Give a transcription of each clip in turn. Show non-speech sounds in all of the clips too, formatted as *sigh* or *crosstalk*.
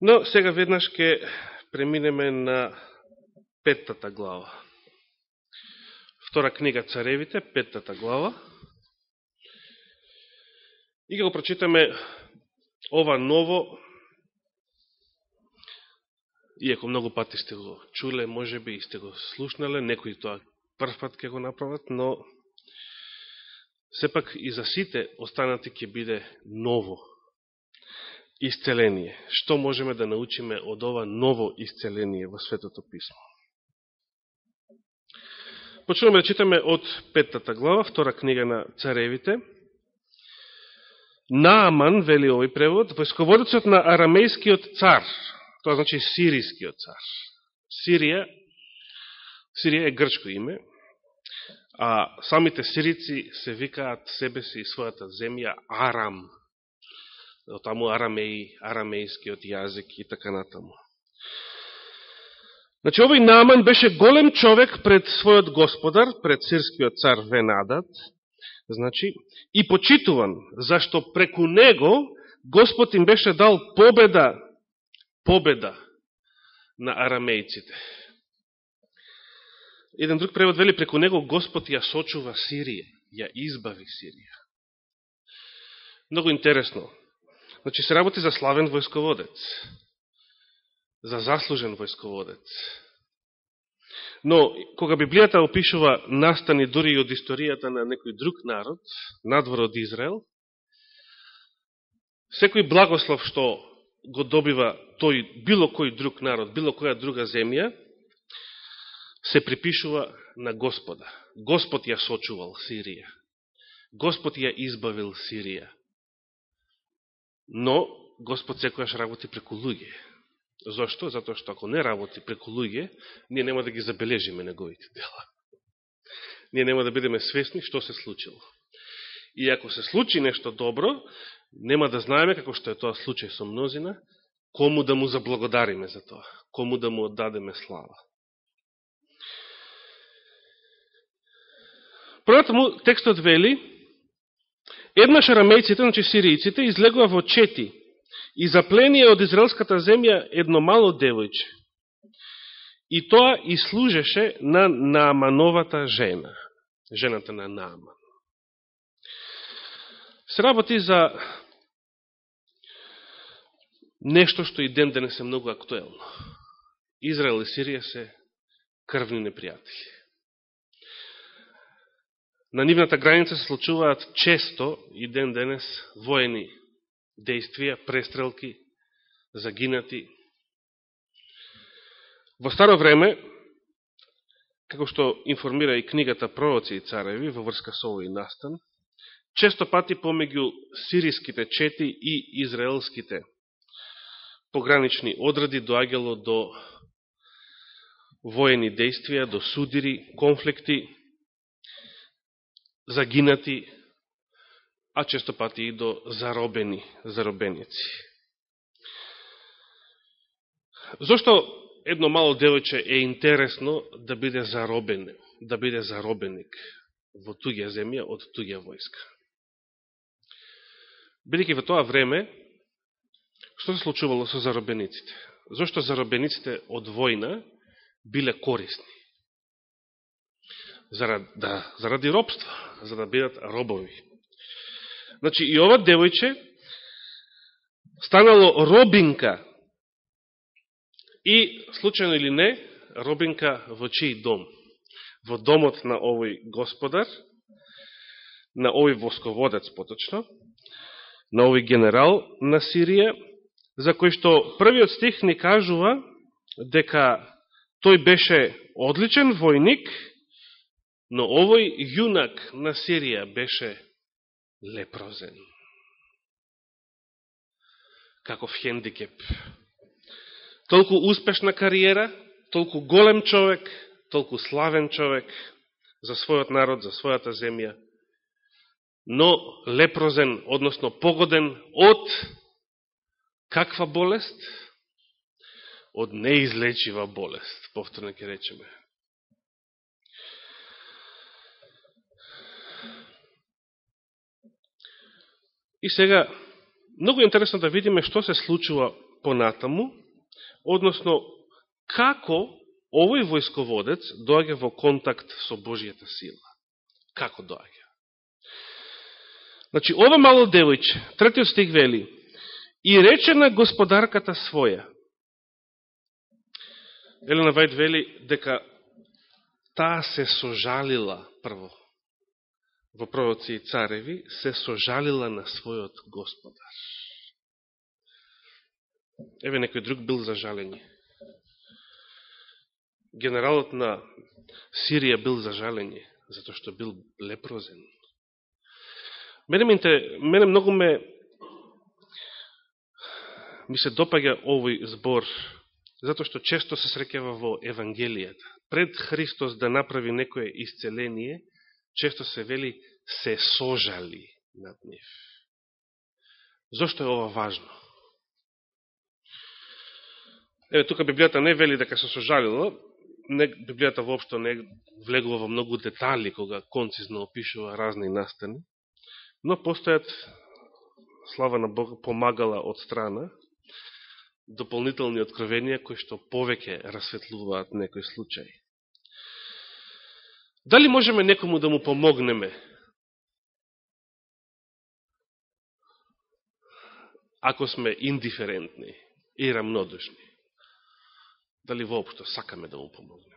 Но сега веднаш ќе преминеме на петтата глава. Втора книга Царевите, петтата глава. И ќе го прочитаме ова ново, иако многу пати сте го чуле, може би и сте го слушнале, некои тоа прв пат ќе го направат, но сепак и за сите останати ќе биде ново исцеление. Што можеме да научиме од ова ново исцеление во Светото Писмо? Почнуваме да читаме од петтата глава, втора книга на царевите. Нааман, вели овој превод, војсководецот на арамејскиот цар, тоа значи сирискиот цар. Сирија, Сирија е грчко име, а самите сирици се викаат себе си и својата земја Арам. Таму арамеј, арамејскиот јазик и така натаму. Значи, овој Наман беше голем човек пред својот господар, пред сирскиот цар Венадат, значи, и почитуван, зашто преку него Господ им беше дал победа, победа на арамејците. Еден друг превод вели, преку него Господ ја сочува Сирија, ја избави Сирија. Много интересно. Значи, се работи за славен војсководец, за заслужен војсководец. Но, кога Библијата опишува настани дури и од историјата на некој друг народ, надвор од Израел, секој благослов што го добива тој било кој друг народ, било која друга земја, се припишува на Господа. Господ ја сочувал Сирија. Господ ја избавил Сирија. Но, Господ секојаш работи преку луѓе. Зошто? Затоа што ако не работи преку луѓе, ние нема да ги забележиме неговите дела. Ние нема да бидеме свесни што се случило. И ако се случи нешто добро, нема да знаеме како што е тоа случај со мнозина, кому да му заблагодариме за тоа, кому да му отдадеме слава. Првата му текстот вели, еднаш арамејците, значи сиријците, излегува во чети и запленија од израелската земја едно мало девојче. И тоа и служеше на Наамановата жена, жената на Нааман. Се работи за нешто што и ден денес е многу актуелно. Израел и Сирија се крвни непријатели. На нивната граница се случуваат често и ден денес воени действија, престрелки, загинати. Во старо време, како што информира и книгата Пророци и цареви во врска со овој настан, често пати помеѓу сириските чети и израелските погранични одреди доаѓало до воени действија, до судири, конфликти, загинати, а често пати и до заробени, заробеници. Зошто едно мало девојче е интересно да биде заробен, да биде заробеник во туѓа земја од туѓа војска? Бидеќи во тоа време, што се случувало со заробениците? Зошто заробениците од војна биле корисни? Заради, да, заради робство, за да бидат робови. Значи, и ова девојче станало робинка и, случайно или не, робинка во чиј дом? Во домот на овој господар, на овој восководец поточно, на овој генерал на Сирија, за кој што првиот стих ни кажува дека тој беше одличен војник, но овој јунак на Сирија беше лепрозен. Каков хендикеп. Толку успешна кариера, толку голем човек, толку славен човек за својот народ, за својата земја, но лепрозен, односно погоден од каква болест? Од неизлечива болест, повторно ќе речеме. И сега, многу интересно да видиме што се случува понатаму, односно како овој војсководец доаѓа во контакт со Божијата сила. Како доаѓа? Значи, ова мало девојче, третиот стих вели, и рече на господарката своја. Елена Вајд вели дека таа се сожалила прво во пророци и цареви, се сожалила на својот господар. Еве некој друг бил за жалење. Генералот на Сирија бил за жалење, затоа што бил лепрозен. Мене, мене многу ме ми се допаѓа овој збор, затоа што често се срекева во Евангелијата. Пред Христос да направи некое исцеление, често се вели се сожали над нив. Зошто е ова важно? Еве, тука Библијата не вели дека се сожалило, не, Библијата воопшто не влегува во многу детали кога концизно опишува разни настани, но постојат слава на Бога помагала од страна дополнителни откровенија кои што повеќе расветлуваат некој случај. Дали можеме некому да му помогнеме ако сме индиферентни и рамнодушни? Дали воопшто сакаме да му помогнеме?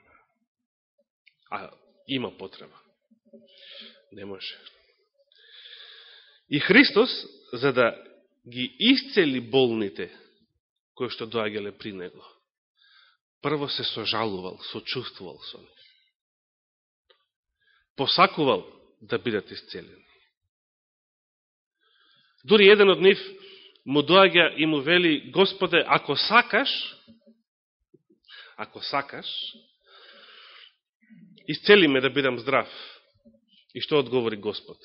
А има потреба. Не може. И Христос, за да ги исцели болните, кои што доаѓале при него. Прво се сожалувал, сочувствувал со нив. Посакувал да бидат исцелени. Дури еден од нив му доаѓа и му вели, Господе, ако сакаш, ако сакаш, исцели ме да бидам здрав. И што одговори Господ?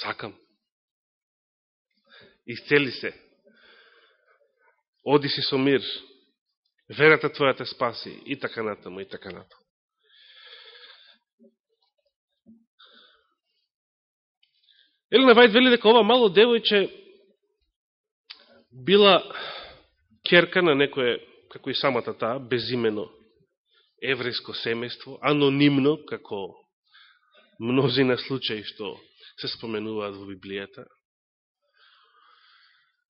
Сакам. Исцели се оди си со мир, верата твоја те спаси, и така натаму, и така натаму. Елена Вајд вели дека ова мало девојче била керка на некое, како и самата таа, безимено еврејско семејство, анонимно, како мнози на случаи што се споменуваат во Библијата.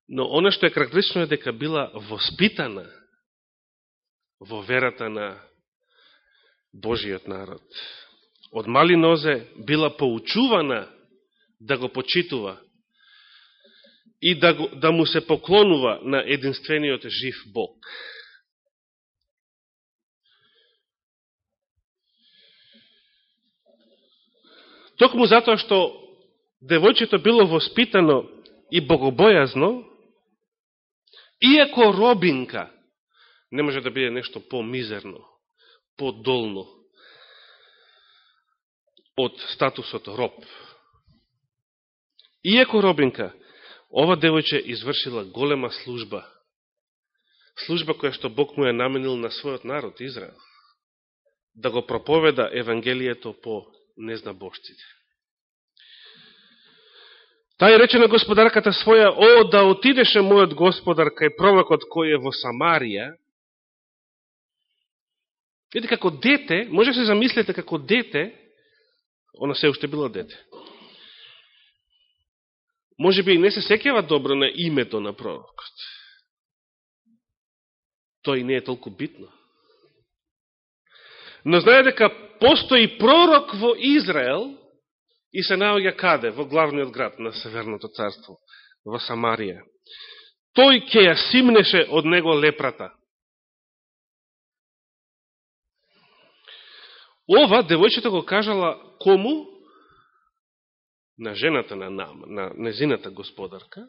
Но оно што е карактеристично е дека била воспитана во верата на Божиот народ. Од мали нозе била поучувана да го почитува и да, го, да му се поклонува на единствениот жив Бог. Токму затоа што девојчето било воспитано и богобојазно, Иако робинка, не може да биде нешто по-мизерно, по-долно од статусот роб. Иако робинка, ова девојче извршила голема служба. Служба која што Бог му ја наменил на својот народ, Израел. Да го проповеда Евангелието по незнабожците. Тај рече на господарката своја, о, да отидеше мојот господар кај пророкот кој е во Самарија. Видите, како дете, може да се замислите како дете, она се уште било дете. Може би и не се секјава добро на името на пророкот. Тој не е толку битно. Но знае дека постои пророк во Израел, и се наоѓа каде? Во главниот град на Северното царство, во Самарија. Тој ќе ја симнеше од него лепрата. Ова девојчето го кажала кому? На жената на Нам, на незината господарка.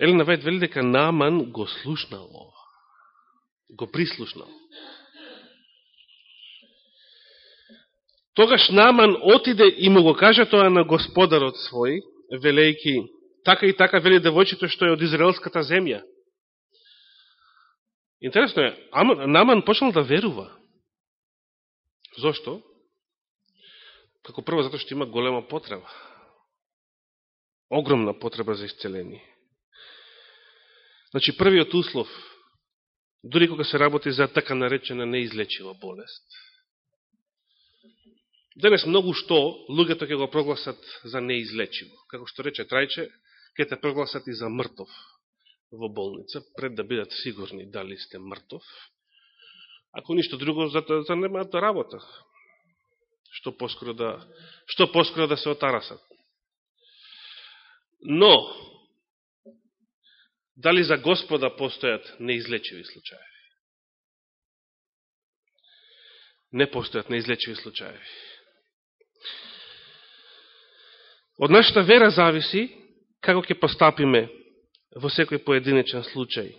Елена Вајд вели дека Наман го слушнал ова. Го прислушнал. Тогаш Наман отиде и му го кажа тоа на господарот свој, велејки, така и така вели девојчето што е од израелската земја. Интересно е, Наман почнал да верува. Зошто? Како прво, затоа што има голема потреба. Огромна потреба за исцеление. Значи, првиот услов, дори кога се работи за така наречена неизлечива болест, денес многу што луѓето ќе го прогласат за неизлечиво. Како што рече Трајче, ќе те прогласат и за мртов во болница, пред да бидат сигурни дали сте мртов. Ако ништо друго, за за немаат да работа. Што поскоро да, што поскоро да се отарасат. Но, дали за Господа постојат неизлечиви случаи? Не постојат неизлечиви случаи. Од нашата вера зависи како ќе постапиме во секој поединечен случај.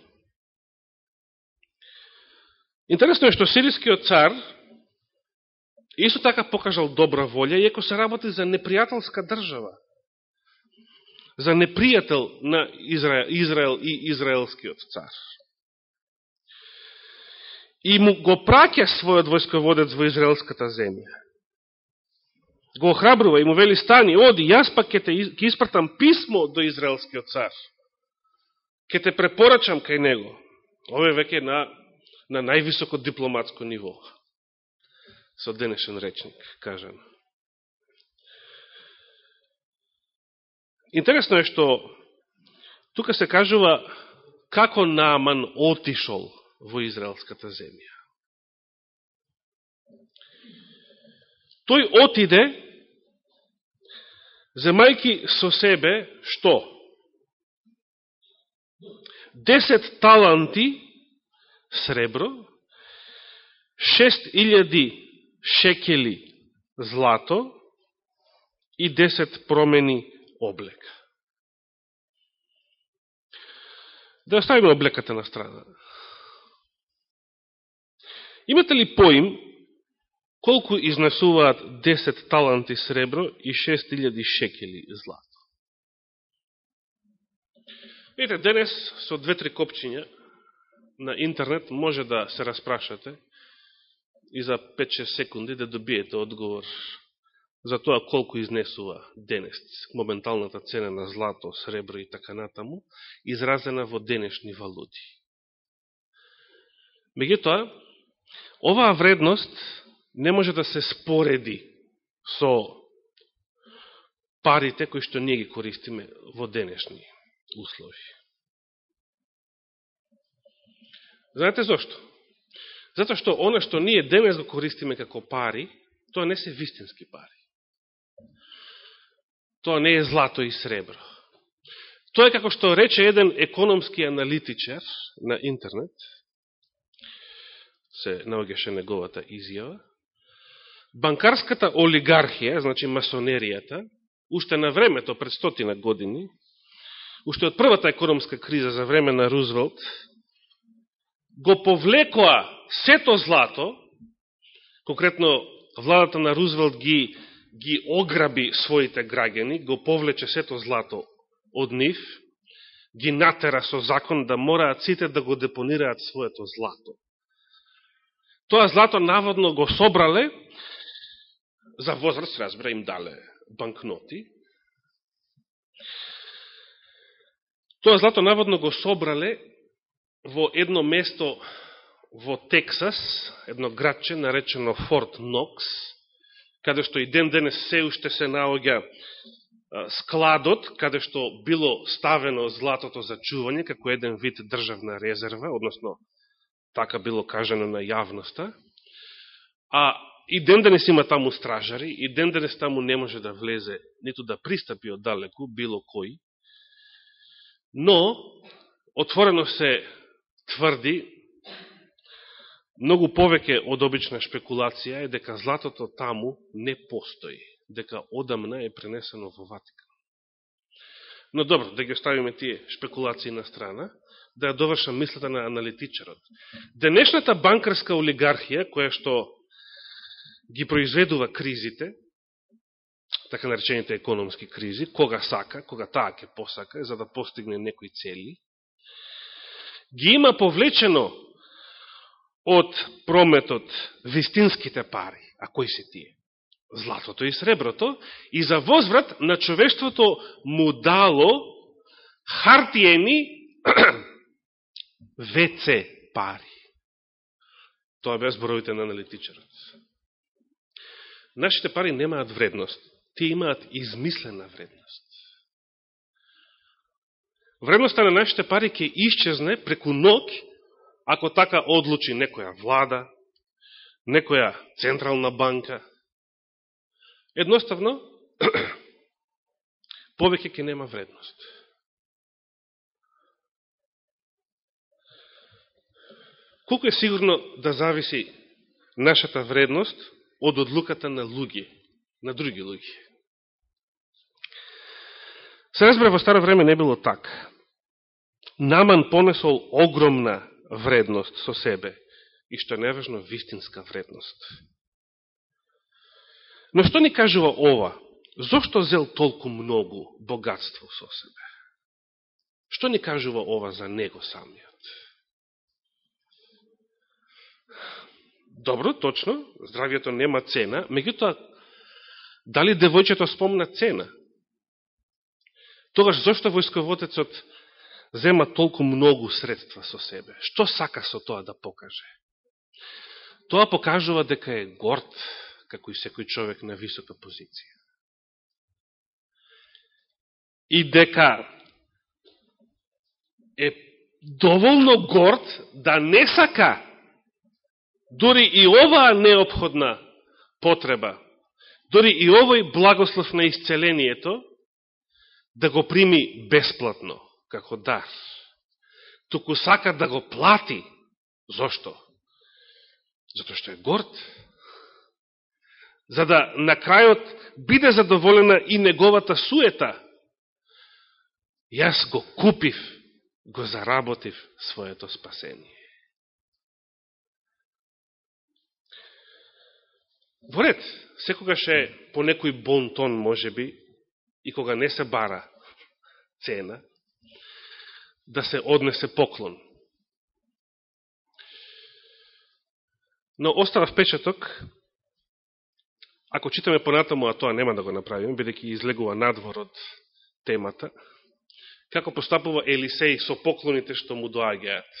Интересно е што сирискиот цар исто така покажал добра волја, иако се работи за непријателска држава за непријател на Израел, Израел и израелскиот цар. И му го праќа својот војсководец во израелската земја. Го охрабрува и му вели стани, оди, јас пак ќе те ќе испратам писмо до израелскиот цар. Ке те препорачам кај него. Ове веќе на, на највисоко дипломатско ниво. Со денешен речник, кажам. Интересно е што тука се кажува како Нааман отишол во израелската земја. Тој отиде, земајки со себе, што? Десет таланти сребро, шест илјади шекели злато и десет промени облека. Да оставиме облеката на страна. Имате ли поим колку изнесуваат 10 таланти сребро и 6000 шекели злато? Видите, денес со две-три копчиња на интернет може да се распрашате и за 5-6 секунди да добиете одговор за тоа колку изнесува денес моменталната цена на злато, сребро и така натаму, изразена во денешни валути. Меѓутоа, оваа вредност не може да се спореди со парите кои што ние ги користиме во денешни услови. Знаете зашто? Затоа што оно што ние денес го користиме како пари, тоа не се вистински пари. Тоа не е злато и сребро. Тоа е како што рече еден економски аналитичар на интернет, се наогеше неговата изјава, банкарската олигархија, значи масонеријата, уште на времето, пред стотина години, уште од првата економска криза за време на Рузвелт, го повлекоа сето злато, конкретно владата на Рузвелт ги ги ограби своите граѓани, го повлече сето злато од нив, ги натера со закон да мораат сите да го депонираат своето злато. Тоа злато наводно го собрале, за возраст, разбира, им дале банкноти. Тоа злато наводно го собрале во едно место во Тексас, едно градче наречено Форт Нокс, каде што и ден денес се уште се наоѓа складот, каде што било ставено златото за чување, како еден вид државна резерва, односно, така било кажано на јавноста, а и ден денес има таму стражари, и ден денес таму не може да влезе, ниту да пристапи од далеку, било кој, но, отворено се тврди, многу повеќе од обична шпекулација е дека златото таму не постои, дека одамна е пренесено во Ватикан. Но добро, да ги оставиме тие шпекулации на страна, да ја довршам мислата на аналитичарот. Денешната банкарска олигархија, која што ги произведува кризите, така наречените економски кризи, кога сака, кога таа ќе посака, за да постигне некои цели, ги има повлечено од прометот вистинските пари. А кои се тие? Златото и среброто. И за возврат на човештвото му дало хартиени *clears throat* ВЦ пари. Тоа беа зборовите на аналитичарот. Нашите пари немаат вредност. Тие имаат измислена вредност. Вредноста на нашите пари ќе исчезне преку ног, ако така одлучи некоја влада, некоја централна банка. Едноставно, *clears throat* повеќе ќе нема вредност. Колко е сигурно да зависи нашата вредност од одлуката на луѓе, на други луѓе? Се разбира, во старо време не било така. Наман понесол огромна вредност со себе и што е неважно, вистинска вредност. Но што ни кажува ова? Зошто зел толку многу богатство со себе? Што ни кажува ова за него самиот? Добро, точно, здравието нема цена, меѓутоа, дали девојчето спомна цена? Тогаш, зошто војсководецот зема толку многу средства со себе? Што сака со тоа да покаже? Тоа покажува дека е горд, како и секој човек на висока позиција. И дека е доволно горд да не сака дори и оваа необходна потреба, дори и овој благослов на исцелението, да го прими бесплатно, како дар. Туку сака да го плати. Зошто? Зато што е горд. За да на крајот биде задоволена и неговата суета. Јас го купив, го заработив своето спасение. Во ред, секогаш е по некој бон тон, може би, и кога не се бара цена, да се однесе поклон. Но остана впечаток, ако читаме понатаму, а тоа нема да го направиме, бидеќи излегува надвор од темата, како постапува Елисеј со поклоните што му доаѓаат.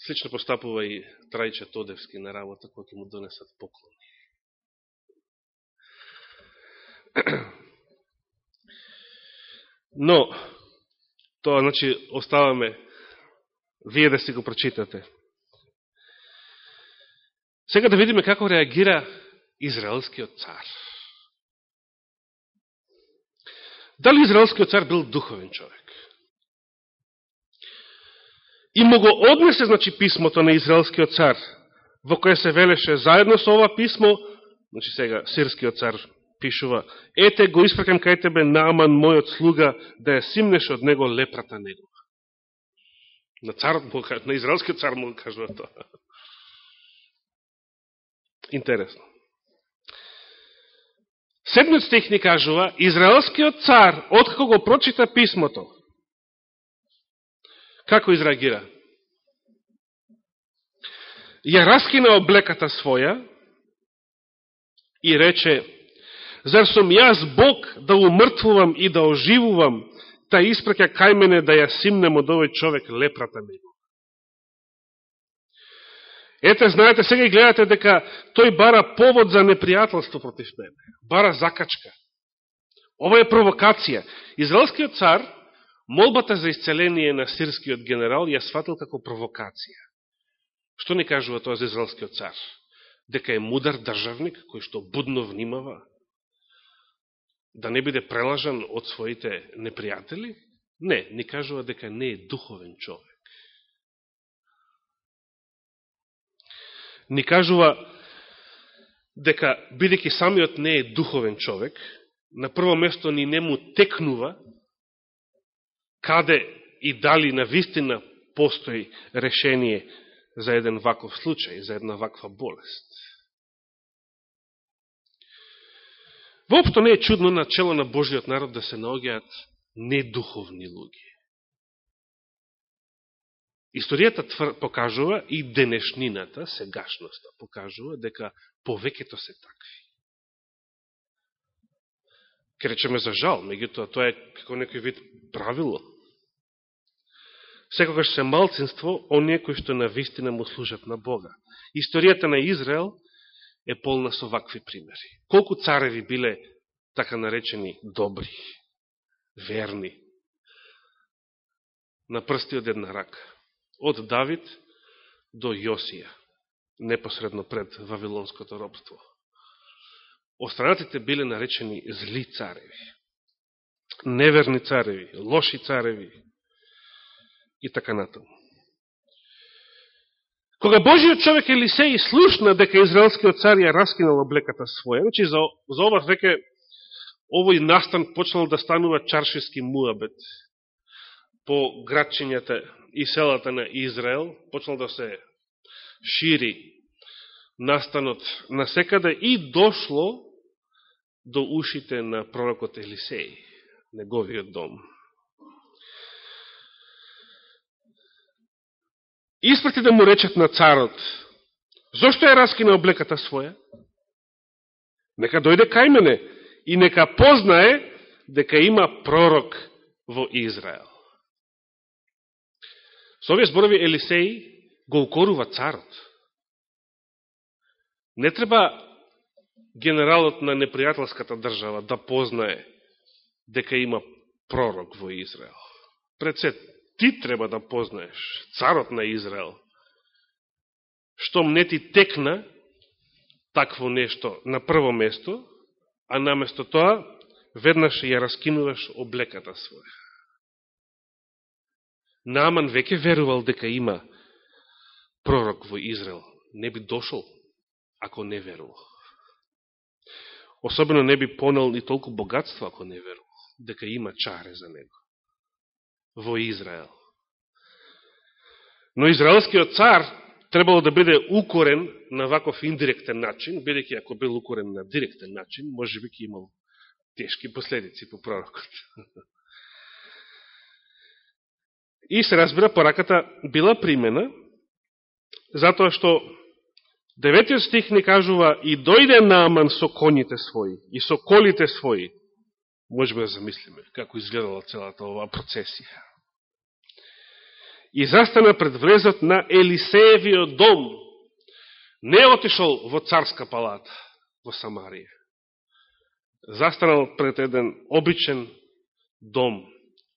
Слично постапува и Трајче Тодевски на работа, кој му донесат поклони. *clears throat* Но, тоа, значи, оставаме вие да си го прочитате. Сега да видиме како реагира израелскиот цар. Дали израелскиот цар бил духовен човек? И му го однесе, значи, писмото на израелскиот цар, во кое се велеше заедно со ова писмо, значи сега сирскиот цар пишува, ете го испракам кај тебе Нааман, мојот слуга, да ја симнеш од него лепрата негова. На, царот му, на израелскиот цар му кажува тоа. Интересно. Седмиот стих ни кажува, израелскиот цар, откако го прочита писмото, како изреагира? Ја раскина облеката своја и рече, Зар сум јас Бог да умртвувам и да оживувам, та испраќа кај мене да ја симнем од овој човек лепрата ми. Ете, знаете, сега и гледате дека тој бара повод за непријателство против мене. Бара закачка. Ова е провокација. Израелскиот цар, молбата за исцеление на сирскиот генерал ја сватил како провокација. Што не кажува тоа за израелскиот цар? Дека е мудар државник, кој што будно внимава, да не биде прелажан од своите непријатели? Не, ни кажува дека не е духовен човек. Ни кажува дека, бидеќи самиот не е духовен човек, на прво место ни не му текнува каде и дали на вистина постои решение за еден ваков случај, за една ваква болест. Воопшто не е чудно на чело на Божиот народ да се наоѓаат недуховни луѓе. Историјата твр... покажува и денешнината, сегашноста, покажува дека повеќето се такви. Ке речеме за жал, меѓутоа тоа е како некој вид правило. секогаш се малцинство оние кои што на вистина му служат на Бога. Историјата на Израел е полна со вакви примери. Колку цареви биле така наречени добри, верни, на прсти од една рака. Од Давид до Јосија, непосредно пред Вавилонското робство. Остранатите биле наречени зли цареви, неверни цареви, лоши цареви и така натаму. Кога Божиот човек Елисеј слушна дека израелскиот цар ја раскинал облеката своја, значи за, за ова веќе овој настан почнал да станува чаршиски муабет по градчињата и селата на Израел, почнал да се шири настанот на секаде и дошло до ушите на пророкот Елисеј, неговиот дом. Испрати да му речат на царот, зошто ја раскина облеката своја? Нека дојде кај мене и нека познае дека има пророк во Израел. Со овие зборови Елисеј го укорува царот. Не треба генералот на непријателската држава да познае дека има пророк во Израел. Пред се, ти треба да познаеш, царот на Израел, што не ти текна такво нешто на прво место, а наместо тоа, веднаш ја раскинуваш облеката своја. Нааман веќе верувал дека има пророк во Израел. Не би дошол, ако не верувал. Особено не би понел ни толку богатство, ако не верувал, дека има чаре за него во Израел. Но израелскиот цар требало да биде укорен на ваков индиректен начин, бидеќи ако бил укорен на директен начин, може би ќе имал тешки последици по пророкот. И се разбира, пораката била примена, затоа што деветиот стих ни кажува и дојде Нааман со коните своји и со колите своји. Можеме да замислиме како изгледала целата оваа процесија. И застана пред влезот на Елисеевиот дом. Не отишол во царска палата во Самарија. Застанал пред еден обичен дом,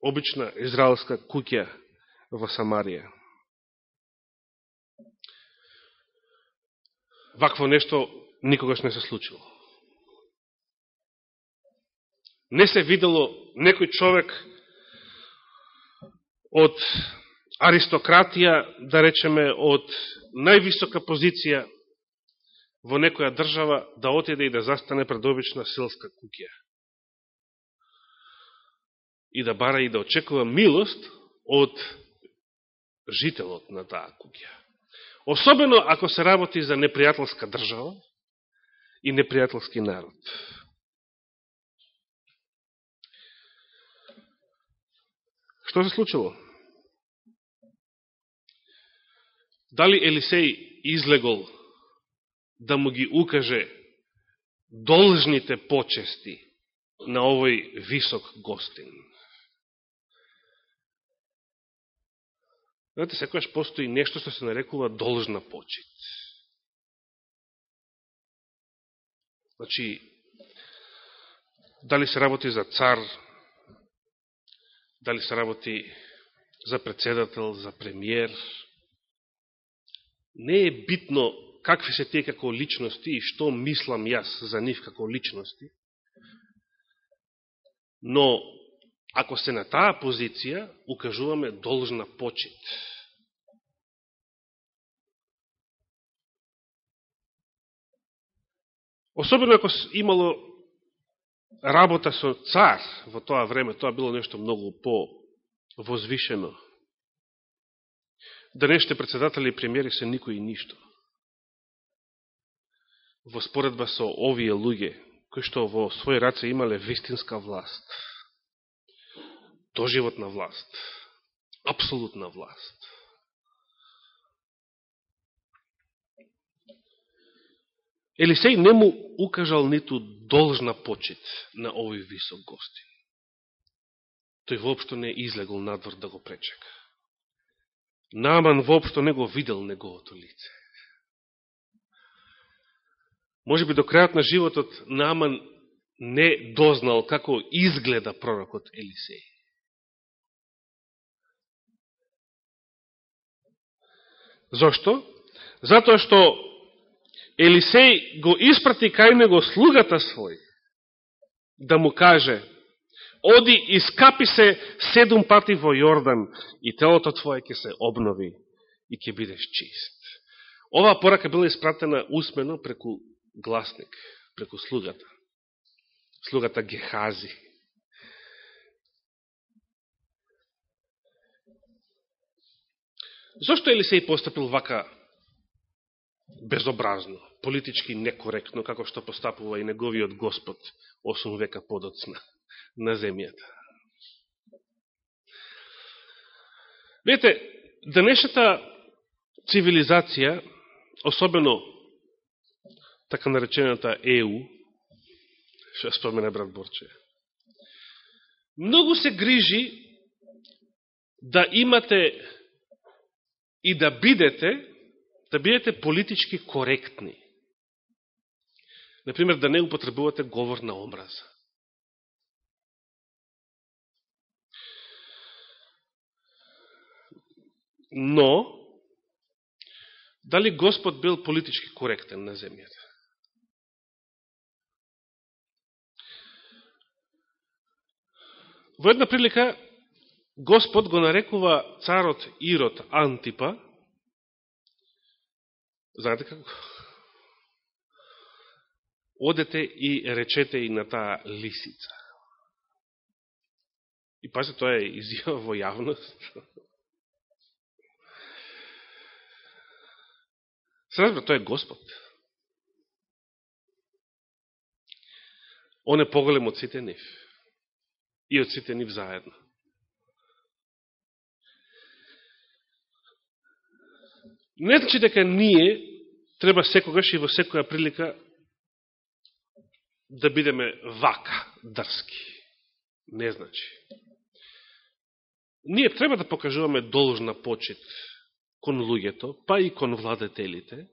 обична израелска куќа во Самарија. Вакво нешто никогаш не се случило. Не се видело некој човек од аристократија, да речеме, од највисока позиција во некоја држава да отиде и да застане пред обична селска куќа. И да бара и да очекува милост од жителот на таа куќа. Особено ако се работи за непријателска држава и непријателски народ. Што се случило? Дали Елисеј излегол да му ги укаже должните почести на овој висок гостин? Знаете, секојаш постои нешто што се нарекува должна почет. Значи, дали се работи за цар, дали се работи за председател, за премиер, не е битно какви се тие како личности и што мислам јас за нив како личности, но ако се на таа позиција, укажуваме должна почет. Особено ако имало работа со цар во тоа време, тоа било нешто многу по-возвишено денешните председатели и премиери се никој и ништо. Во споредба со овие луѓе, кои што во своји раце имале вистинска власт, доживотна власт, апсолутна власт. Елисеј не му укажал ниту должна почет на овој висок гостин. Тој воопшто не излегол надвор да го пречека. Наман воопшто не го видел неговото лице. Може би до крајот на животот Наман не дознал како изгледа пророкот Елисеј. Зошто? Затоа што Елисеј го испрати кај него слугата свој да му каже Оди, и скапи се седум пати во Јордан и телото твое ќе се обнови и ќе бидеш чист. Оваа порака била испратена усмено преку гласник, преку слугата. Слугата Гехази. Зошто Елисеј постапил вака безобразно, политички некоректно, како што постапува и неговиот Господ 8 века подоцна на земјата? Вете, денешната цивилизација, особено така наречената ЕУ, што спомена брат Борче, многу се грижи да имате и да бидете, да бидете политички коректни. Например, да не употребувате говор на омраза. Но, дали Господ бил политички коректен на земјата? Во една прилика, Господ го нарекува царот Ирод Антипа, знаете како? Одете и речете и на таа лисица. И пазе, тоа е изјава во јавност. Се разбира, тоа е Господ. Он е поголем од сите нив. И од сите нив заедно. Не значи дека ние треба секогаш и во секоја прилика да бидеме вака, дрски. Не значи. Ние треба да покажуваме должна почет кон луѓето, па и кон владетелите,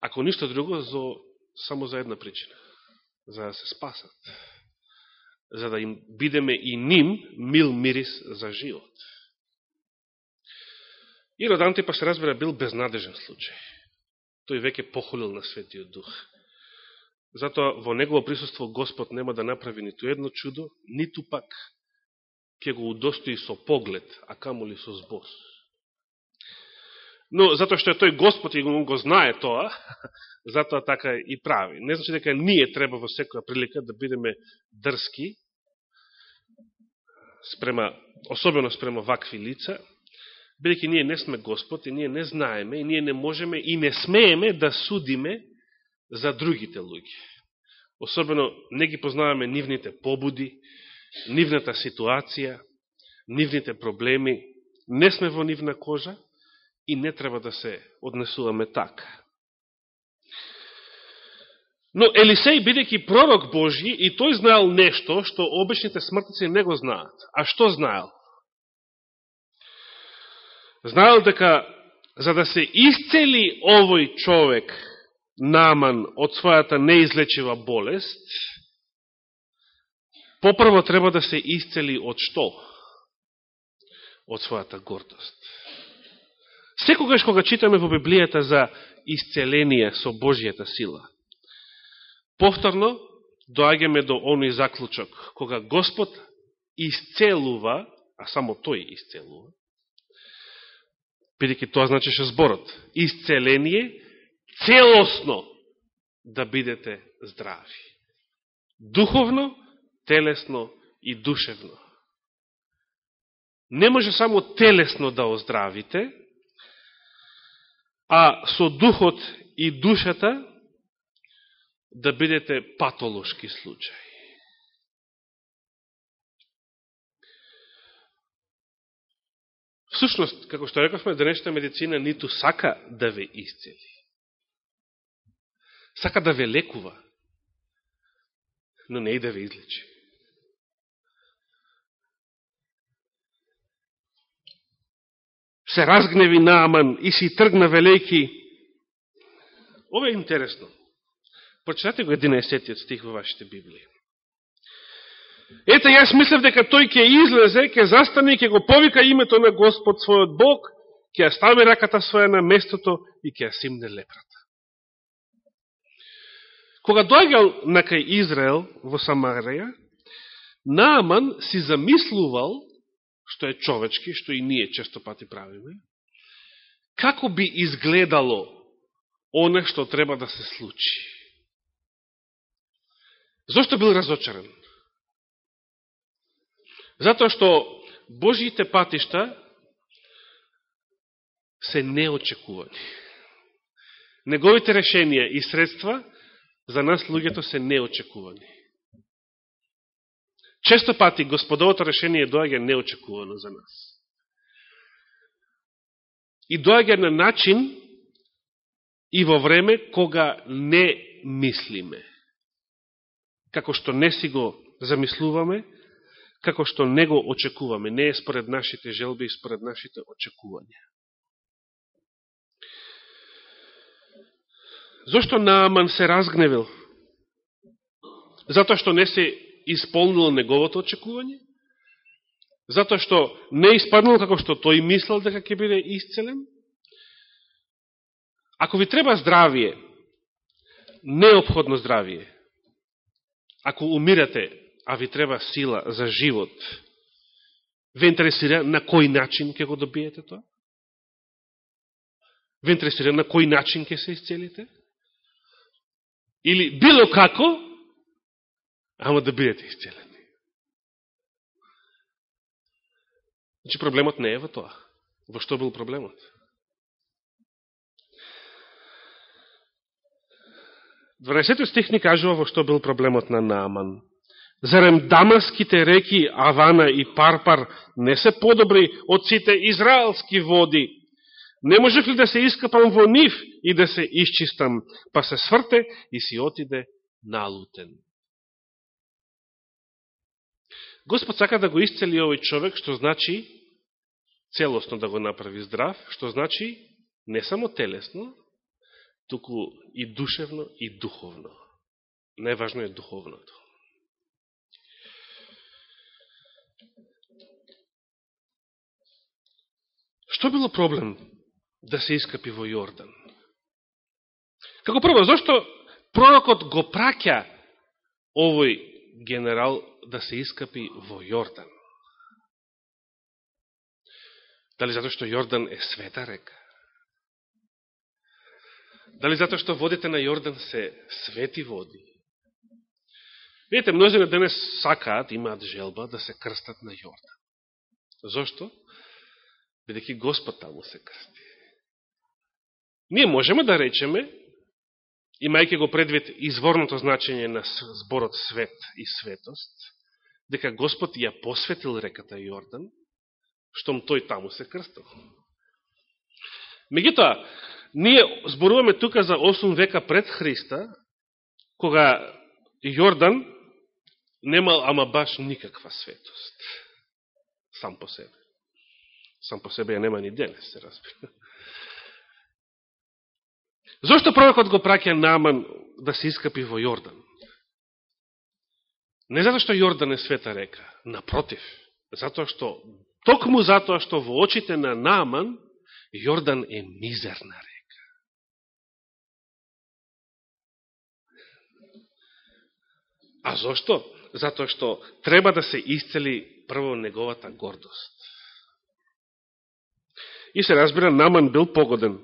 ако ништо друго, за, само за една причина. За да се спасат. За да им бидеме и ним мил мирис за живот. Ирод Антипа се разбира бил безнадежен случај. Тој веќе похулил на Светиот Дух. Затоа во негово присуство Господ нема да направи ниту едно чудо, ниту пак ќе го удостои со поглед, а камоли со збор. Но затоа што е тој Господ и го знае тоа, *laughs* затоа така и прави. Не значи дека ние треба во секоја прилика да бидеме дрски, спрема, особено спрема вакви лица, бидеќи ние не сме Господ и ние не знаеме и ние не можеме и не смееме да судиме за другите луѓе. Особено не ги познаваме нивните побуди, нивната ситуација, нивните проблеми, не сме во нивна кожа и не треба да се однесуваме така. Но Елисеј, бидејќи пророк Божи, и тој знаел нешто што обичните смртници не го знаат. А што знаел? Знаел дека за да се исцели овој човек наман од својата неизлечива болест, попрво треба да се исцели од што? Од својата гордост. Секогаш кога читаме во Библијата за исцеление со Божијата сила, повторно доаѓаме до оној заклучок, кога Господ исцелува, а само Тој исцелува, бидеќи тоа значеше зборот. Исцеление, целосно да бидете здрави. Духовно, телесно и душевно. Не може само телесно да оздравите, а со духот и душата да бидете патолошки случаи. Всушност, како што рековме, денешната медицина ниту сака да ве исцели. Сака да ве лекува, но не и да ве излечи. се разгневи Нааман и си тргна велејки. Ова е интересно. Прочитате го 11 стих во вашите Библии. Ете, јас мислев дека тој ќе излезе, ќе застане и ќе го повика името на Господ својот Бог, ќе ја стави раката своја на местото и ќе ја симне лепрата. Кога дојгал на кај Израел во Самарија, Нааман си замислувал, што е човечки, што и ние често пати правиме, како би изгледало оне што треба да се случи. Зошто бил разочаран? Затоа што Божиите патишта се неочекувани. Неговите решенија и средства за нас луѓето се неочекувани. Често пати господовото решение доаѓа неочекувано за нас. И доаѓа на начин и во време кога не мислиме. Како што не си го замислуваме, како што него очекуваме, не е според нашите желби и според нашите очекувања. Зошто Нааман се разгневил? Затоа што не се исполнило неговото очекување? Затоа што не испаднало како што тој мислел дека ќе биде исцелен? Ако ви треба здравие, необходно здравие, ако умирате а ви треба сила за живот, ве интересира на кој начин ќе го добиете тоа? Ве интересира на кој начин ќе се исцелите? Или било како, ама да бидете исцелени. Значи проблемот не е во тоа. Во што бил проблемот? Дванесетиот стих ни кажува во што бил проблемот на Нааман. Зарем дамаските реки Авана и Парпар не се подобри од сите израелски води? Не можев ли да се искапам во нив и да се исчистам? Па се сврте и си отиде налутен. Господ сака да го исцели овој човек, што значи целосно да го направи здрав, што значи не само телесно, туку и душевно и духовно. Најважно е духовното. Што било проблем да се искапи во Јордан? Како прво, зашто пророкот го праќа овој генерал да се искапи во Јордан? Дали затоа што Јордан е света река? Дали затоа што водите на Јордан се свети води? Видите, мнозина денес сакаат, имаат желба да се крстат на Јордан. Зошто? Бидеќи Господ таму се крсти. Ние можеме да речеме, имајќи го предвид изворното значење на зборот свет и светост, дека Господ ја посветил реката Јордан, штом тој таму се крстил. Мегутоа, ние зборуваме тука за 8 века пред Христа, кога Јордан немал ама баш никаква светост. Сам по себе. Сам по себе ја нема ни денес, се разбира. Зошто пророкот го праќа Нааман да се искапи во Јордан? Не затоа што Јордан е света река, напротив, затоа што, токму затоа што во очите на Нааман, Јордан е мизерна река. А зошто? Затоа што треба да се исцели прво неговата гордост. И се разбира, Наман бил погоден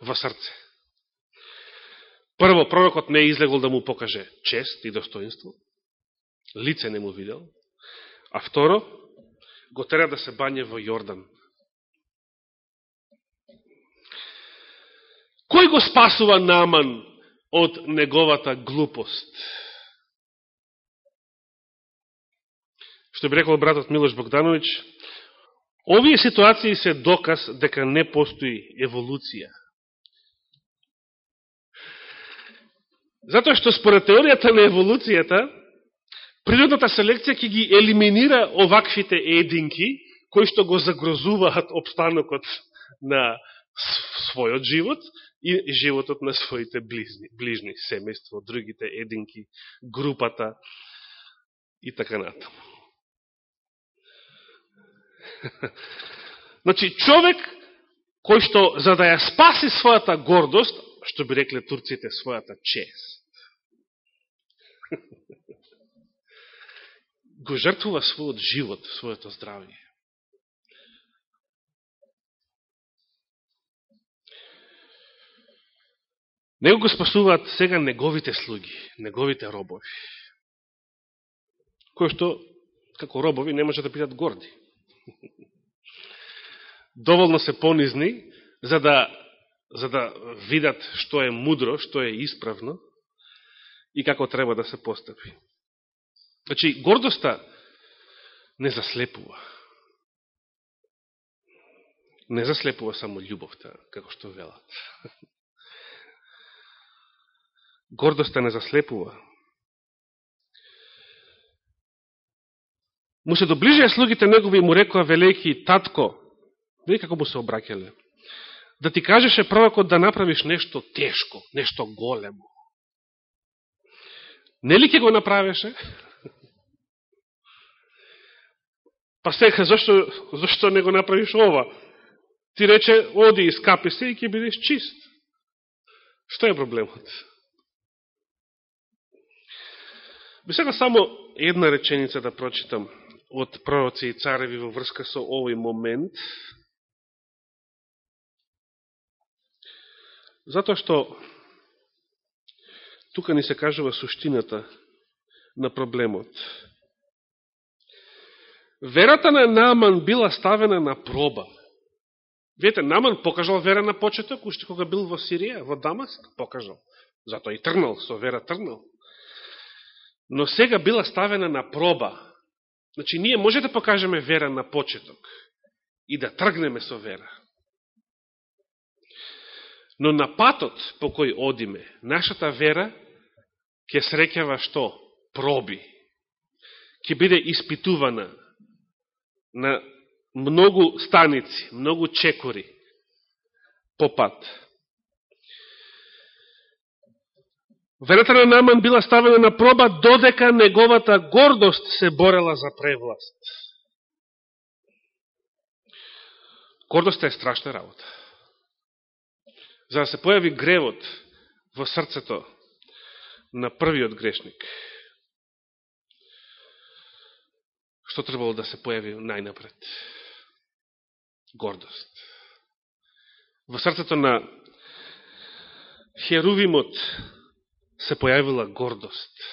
во срце. Прво, пророкот не е излегол да му покаже чест и достоинство. Лице не му видел. А второ, го тера да се бање во Јордан. Кој го спасува Наман од неговата глупост? Што би рекол братот Милош Богданович, Овие ситуации се доказ дека не постои еволуција. Затоа што според теоријата на еволуцијата, природната селекција ќе ги елиминира оваквите единки, кои што го загрозуваат обстанокот на својот живот и животот на своите ближни, ближни, семејство, другите единки, групата и така натаму. *laughs* значи, човек кој што, за да ја спаси својата гордост, што би рекле турците, својата чест, *laughs* го жртвува својот живот, својото здравје. Него го спасуваат сега неговите слуги, неговите робови, кои што, како робови, не може да бидат горди. *laughs* Доволно се понизни, за да, за да видат што е мудро, што е исправно и како треба да се постапи. Значи, гордоста не заслепува. Не заслепува само љубовта, како што велат. *laughs* Гордоста не заслепува. Му се доближија слугите негови и му рекоа велејки, татко, види како му се обракеле, да ти кажеше пророкот да направиш нешто тешко, нешто големо. Нели ќе го направеше? *laughs* Па сега, зашто, зашто не го направиш ова? Ти рече, оди, искапи се и ќе бидеш чист. Што е проблемот? Би сега само една реченица да прочитам од пророци и цареви во врска со овој момент. Затоа што тука ни се кажува суштината на проблемот. Верата на Наман била ставена на проба. Вете, Наман покажал вера на почеток, уште кога бил во Сирија, во Дамаск, покажал. Затоа и трнал, со вера трнал но сега била ставена на проба. Значи, ние може да покажеме вера на почеток и да тргнеме со вера. Но на патот по кој одиме, нашата вера ќе среќава што? Проби. Ќе биде испитувана на многу станици, многу чекори по пат. Верата на Наман била ставена на проба додека неговата гордост се борела за превласт. Гордоста е страшна работа. За да се појави гревот во срцето на првиот грешник, што требало да се појави најнапред? Гордост. Во срцето на Херувимот се појавила гордост.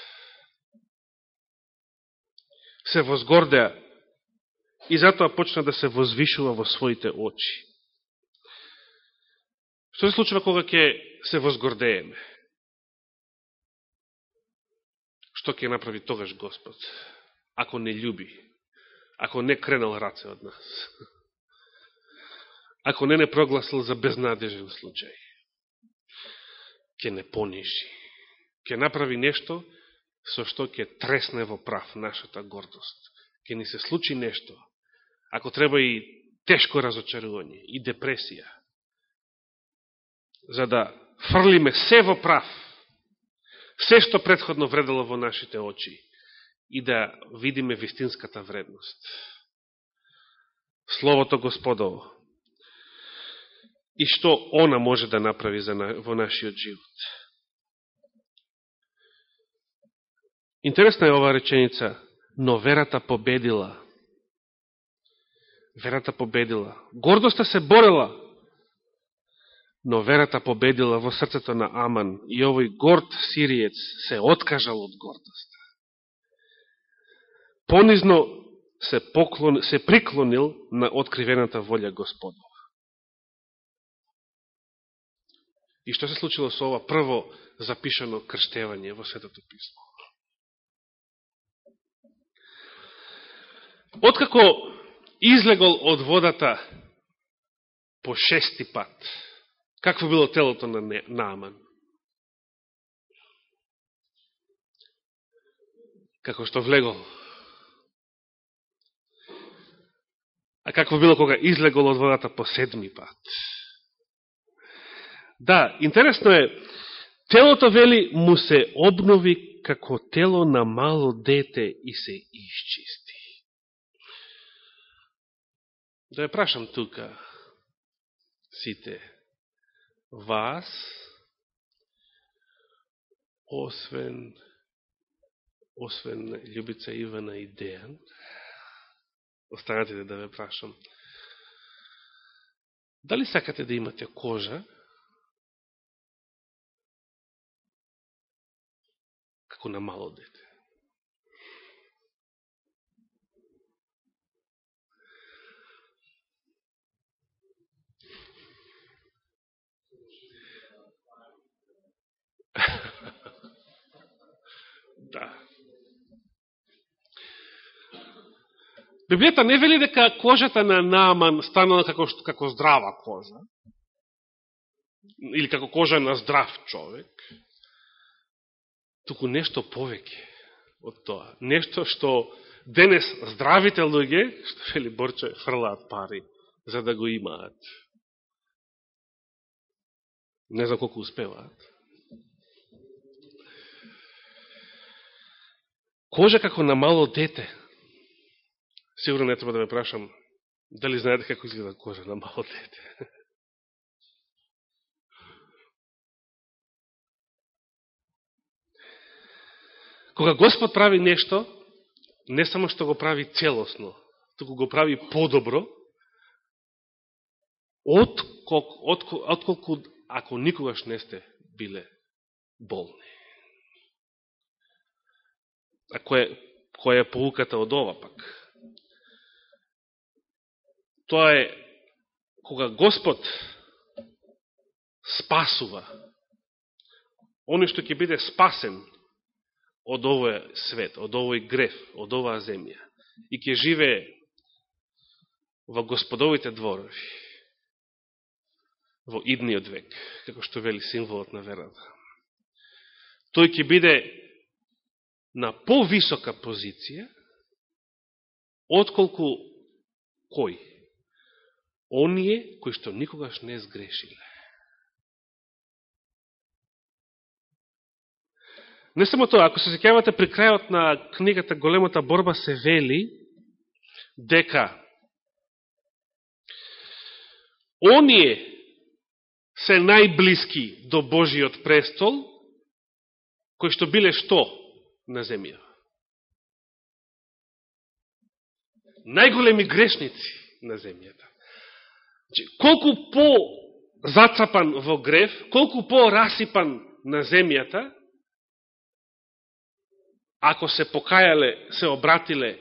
Се возгордеа и затоа почна да се возвишува во своите очи. Што се случува кога ќе се возгордееме? Што ќе направи тогаш Господ? Ако не љуби, ако не кренал раце од нас, *laughs* ако не не прогласил за безнадежен случај, ќе не понижи ќе направи нешто со што ќе тресне во прав нашата гордост. Ќе ни се случи нешто, ако треба и тешко разочарување, и депресија, за да фрлиме се во прав, се што предходно вредало во нашите очи, и да видиме вистинската вредност. Словото Господово. И што она може да направи за, во нашиот живот. Интересна е ова реченица, но верата победила. Верата победила. Гордоста се борела, но верата победила во срцето на Аман и овој горд сириец се откажал од гордоста. Понизно се, поклон, се приклонил на откривената волја Господова. И што се случило со ова прво запишано крштевање во Светото Писмо? Откако излегол од водата по шести пат, какво било телото на Нааман? Како што влегол. А какво било кога излегол од водата по седми пат? Да, интересно е, телото вели му се обнови како тело на мало дете и се изчисти. Да ја прашам тука сите вас, освен освен Љубица Ивана и Дејан, останатите да ве прашам, дали сакате да имате кожа како на мало дете? да. Библијата не вели дека кожата на Нааман станала како, како здрава кожа, или како кожа на здрав човек, туку нешто повеќе од тоа. Нешто што денес здравите луѓе, што вели Борче, фрлаат пари за да го имаат. Не за колку успеваат. Кожа како на мало дете, Сигурно не треба да ме прашам дали знаете како изгледа кожа на мало дете. *laughs* Кога Господ прави нешто, не само што го прави целосно, туку го прави подобро, отколку, отколку, ако никогаш не сте биле болни. А е која е поуката од ова пак? Тоа е кога Господ спасува оној што ќе биде спасен од овој свет, од овој греф, од оваа земја и ќе живее во господовите дворови во идниот век, како што вели символот на верата. Тој ќе биде на повисока позиција отколку кој? Оние кои што никогаш не сгрешиле. Не само тоа, ако се секјавате при крајот на книгата Големата борба се вели дека оние се најблиски до Божиот престол, кои што биле што на земја? Најголеми грешници на земјата. Значи, колку по-зацапан во греф, колку по-расипан на земјата, ако се покајале, се обратиле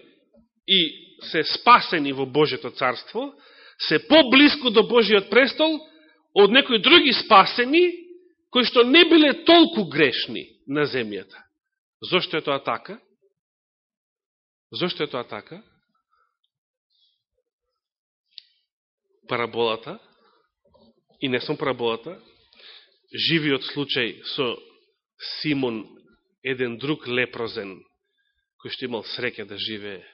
и се спасени во Божето царство, се поблиско до Божиот престол од некои други спасени, кои што не биле толку грешни на земјата. Зошто е тоа така? Зошто е тоа така? Параболата, и не сум параболата, живиот случај со Симон, еден друг лепрозен, кој што имал среќа да живее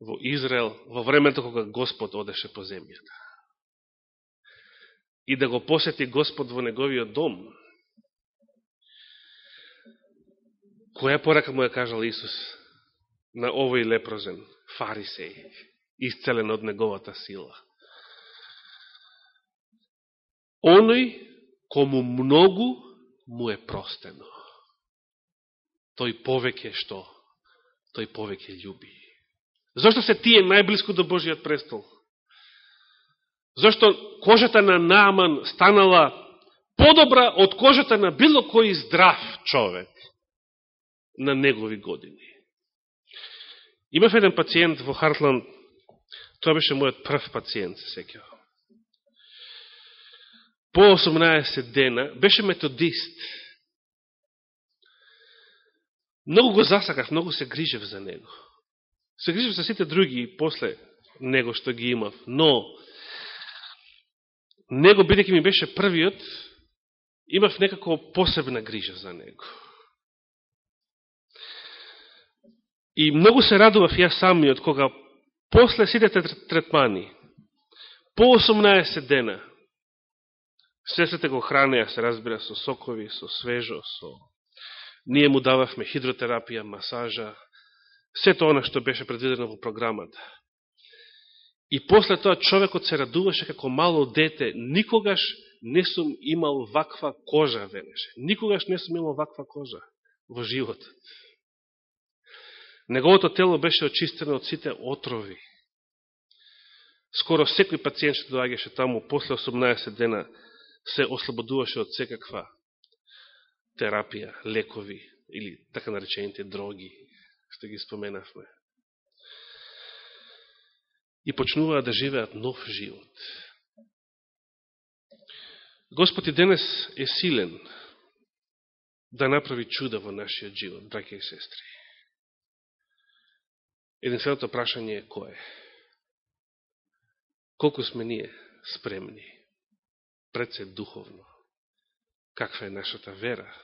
во Израел, во времето кога Господ одеше по земјата. И да го посети Господ во неговиот дом. Која порака му ја кажал Исус на овој лепрозен, фарисеј, исцелен од неговата сила? Оној кому многу му е простено. Тој повеќе што? Тој повеќе љуби. Зошто се тие најблиску до Божиот престол? Зошто кожата на Нааман станала подобра од кожата на било кој здрав човек на негови години? Имав еден пациент во Хартланд, тоа беше мојот прв пациент, се секјава по 18 дена, беше методист. Многу го засакав, многу се грижев за него. Се грижев за сите други после него што ги имав, но него, бидеќи ми беше првиот, имав некако посебна грижа за него. И многу се радував ја самиот кога После сите третмани, по 18 дена, сесете го хранеа, се разбира, со сокови, со свежо, со... Ние му дававме хидротерапија, масажа, сето она што беше предвидено во програмата. И после тоа човекот се радуваше како мало дете, никогаш не сум имал ваква кожа, велеше. Никогаш не сум имал ваква кожа во животот. Неговото тело беше очистено од сите отрови. Скоро секој пациент што доаѓаше таму после 18 дена се ослободуваше од секаква терапија, лекови или така наречените дроги, што ги споменавме. И почнуваа да живеат нов живот. Господ и денес е силен да направи чуда во нашиот живот, браке и сестри. Единственото прашање е кој е? Колку сме ние спремни, пред се духовно? Каква е нашата вера?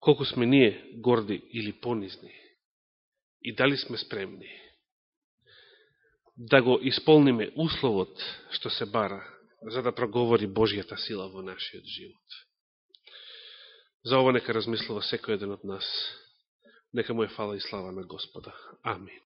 Колку сме ние горди или понизни? И дали сме спремни да го исполниме условот што се бара, за да проговори Божијата сила во нашиот живот? За ова нека размислува секој еден од нас. Нека му е фала и слава на Господа. Амин.